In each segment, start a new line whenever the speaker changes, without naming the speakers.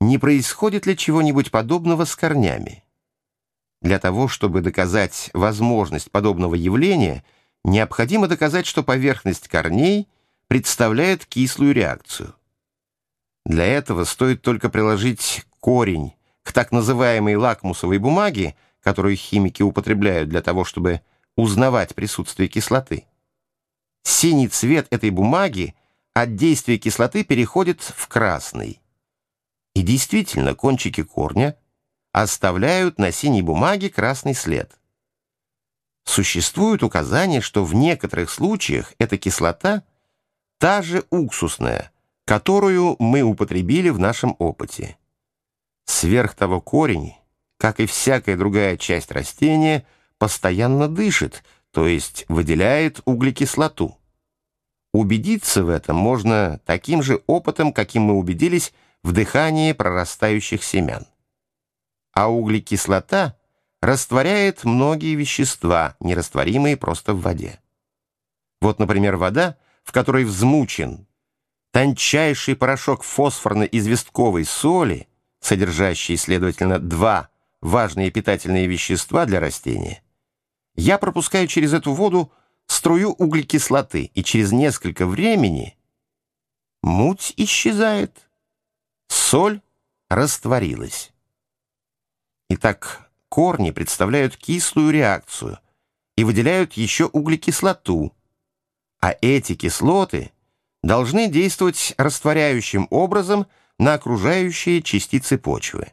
не происходит ли чего-нибудь подобного с корнями. Для того, чтобы доказать возможность подобного явления, необходимо доказать, что поверхность корней представляет кислую реакцию. Для этого стоит только приложить корень к так называемой лакмусовой бумаге, которую химики употребляют для того, чтобы узнавать присутствие кислоты. Синий цвет этой бумаги от действия кислоты переходит в красный. И действительно, кончики корня оставляют на синей бумаге красный след. Существует указание, что в некоторых случаях эта кислота та же уксусная, которую мы употребили в нашем опыте. Сверх того корень, как и всякая другая часть растения, постоянно дышит, то есть выделяет углекислоту. Убедиться в этом можно таким же опытом, каким мы убедились в дыхании прорастающих семян. А углекислота растворяет многие вещества, нерастворимые просто в воде. Вот, например, вода, в которой взмучен тончайший порошок фосфорно-известковой соли, содержащий, следовательно, два важные питательные вещества для растения, я пропускаю через эту воду струю углекислоты, и через несколько времени муть исчезает, соль растворилась. Итак, корни представляют кислую реакцию и выделяют еще углекислоту, а эти кислоты должны действовать растворяющим образом на окружающие частицы почвы.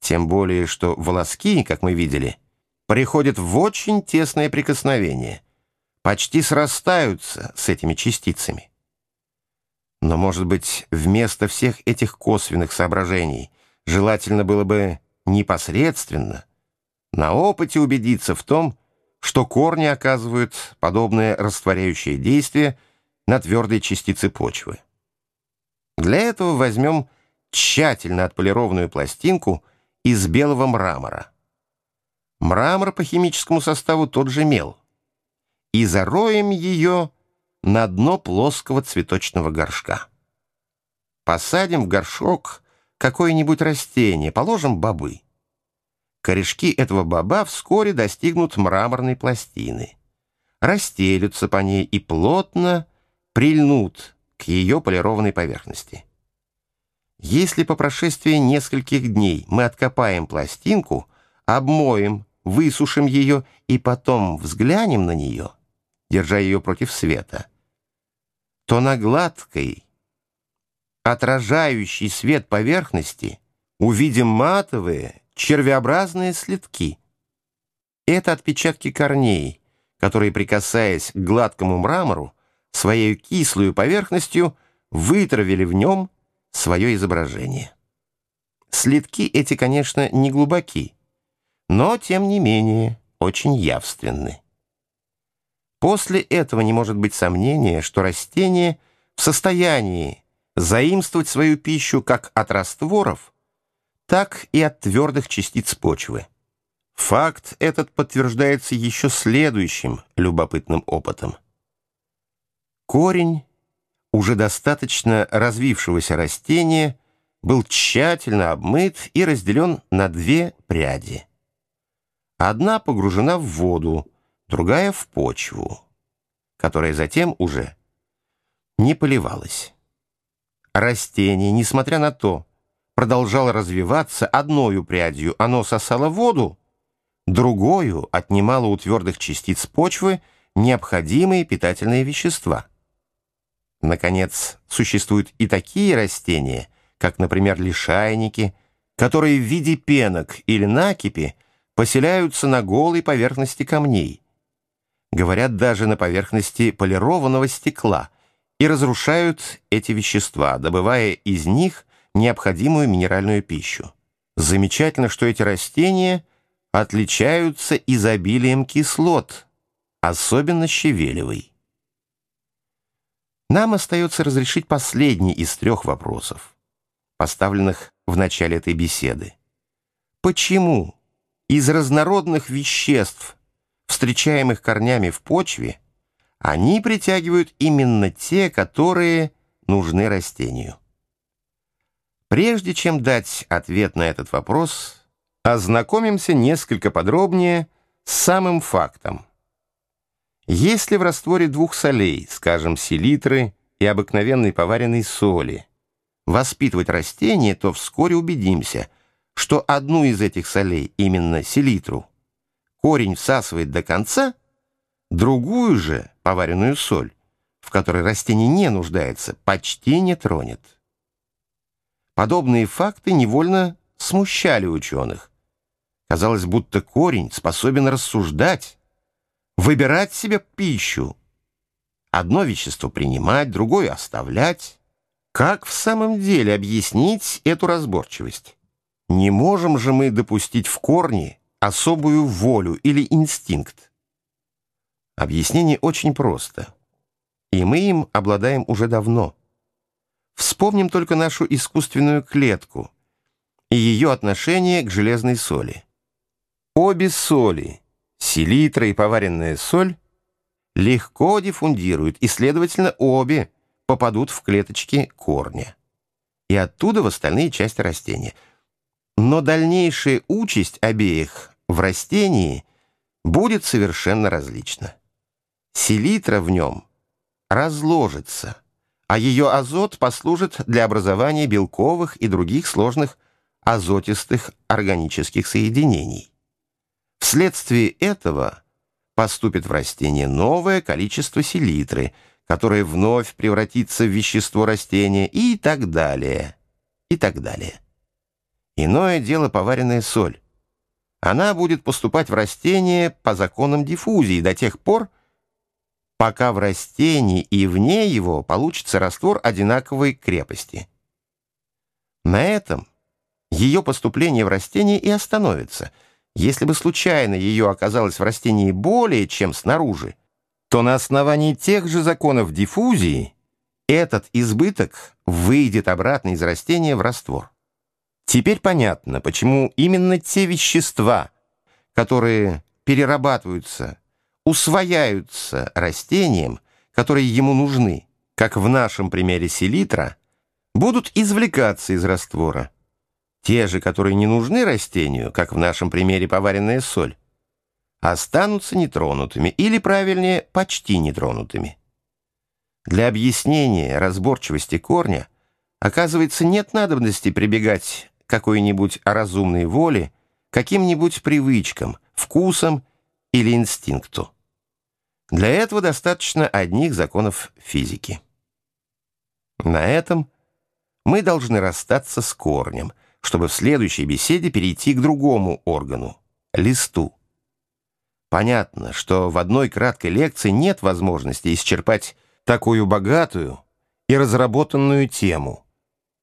Тем более, что волоски, как мы видели, приходят в очень тесное прикосновение почти срастаются с этими частицами. Но, может быть, вместо всех этих косвенных соображений желательно было бы непосредственно на опыте убедиться в том, что корни оказывают подобное растворяющее действие на твердые частицы почвы. Для этого возьмем тщательно отполированную пластинку из белого мрамора. Мрамор по химическому составу тот же мел — и зароем ее на дно плоского цветочного горшка. Посадим в горшок какое-нибудь растение, положим бобы. Корешки этого боба вскоре достигнут мраморной пластины, расстелются по ней и плотно прильнут к ее полированной поверхности. Если по прошествии нескольких дней мы откопаем пластинку, обмоем, высушим ее и потом взглянем на нее, держа ее против света, то на гладкой, отражающей свет поверхности увидим матовые, червеобразные следки. Это отпечатки корней, которые, прикасаясь к гладкому мрамору, своей кислую поверхностью вытравили в нем свое изображение. Следки эти, конечно, не глубоки, но, тем не менее, очень явственны. После этого не может быть сомнения, что растение в состоянии заимствовать свою пищу как от растворов, так и от твердых частиц почвы. Факт этот подтверждается еще следующим любопытным опытом. Корень уже достаточно развившегося растения был тщательно обмыт и разделен на две пряди. Одна погружена в воду, другая в почву, которая затем уже не поливалась. Растение, несмотря на то, продолжало развиваться одною прядью, оно сосало воду, другую отнимало у твердых частиц почвы необходимые питательные вещества. Наконец, существуют и такие растения, как, например, лишайники, которые в виде пенок или накипи поселяются на голой поверхности камней, говорят даже на поверхности полированного стекла, и разрушают эти вещества, добывая из них необходимую минеральную пищу. Замечательно, что эти растения отличаются изобилием кислот, особенно щавелевой. Нам остается разрешить последний из трех вопросов, поставленных в начале этой беседы. Почему из разнородных веществ встречаемых корнями в почве, они притягивают именно те, которые нужны растению. Прежде чем дать ответ на этот вопрос, ознакомимся несколько подробнее с самым фактом. Если в растворе двух солей, скажем, селитры и обыкновенной поваренной соли, воспитывать растение, то вскоре убедимся, что одну из этих солей, именно селитру, корень всасывает до конца, другую же, поваренную соль, в которой растение не нуждается, почти не тронет. Подобные факты невольно смущали ученых. Казалось, будто корень способен рассуждать, выбирать себе пищу. Одно вещество принимать, другое оставлять. Как в самом деле объяснить эту разборчивость? Не можем же мы допустить в корне особую волю или инстинкт? Объяснение очень просто, и мы им обладаем уже давно. Вспомним только нашу искусственную клетку и ее отношение к железной соли. Обе соли, селитра и поваренная соль, легко диффундируют, и, следовательно, обе попадут в клеточки корня и оттуда в остальные части растения. Но дальнейшая участь обеих в растении будет совершенно различна. Селитра в нем разложится – а ее азот послужит для образования белковых и других сложных азотистых органических соединений. Вследствие этого поступит в растение новое количество селитры, которое вновь превратится в вещество растения и так далее, и так далее. Иное дело поваренная соль. Она будет поступать в растение по законам диффузии до тех пор, пока в растении и вне его получится раствор одинаковой крепости. На этом ее поступление в растение и остановится. Если бы случайно ее оказалось в растении более, чем снаружи, то на основании тех же законов диффузии этот избыток выйдет обратно из растения в раствор. Теперь понятно, почему именно те вещества, которые перерабатываются усвояются растением, которые ему нужны, как в нашем примере селитра, будут извлекаться из раствора. Те же, которые не нужны растению, как в нашем примере поваренная соль, останутся нетронутыми, или, правильнее, почти нетронутыми. Для объяснения разборчивости корня, оказывается, нет надобности прибегать какой-нибудь разумной воле, каким-нибудь привычкам, вкусам или инстинкту. Для этого достаточно одних законов физики. На этом мы должны расстаться с корнем, чтобы в следующей беседе перейти к другому органу — листу. Понятно, что в одной краткой лекции нет возможности исчерпать такую богатую и разработанную тему.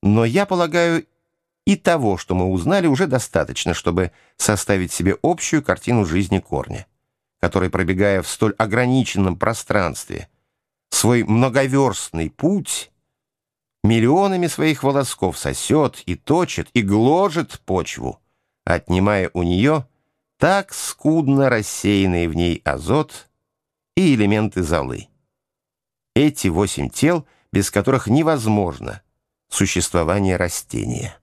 Но я полагаю, и того, что мы узнали, уже достаточно, чтобы составить себе общую картину жизни корня который, пробегая в столь ограниченном пространстве, свой многоверстный путь миллионами своих волосков сосет и точит и гложет почву, отнимая у нее так скудно рассеянный в ней азот и элементы золы. Эти восемь тел, без которых невозможно существование растения.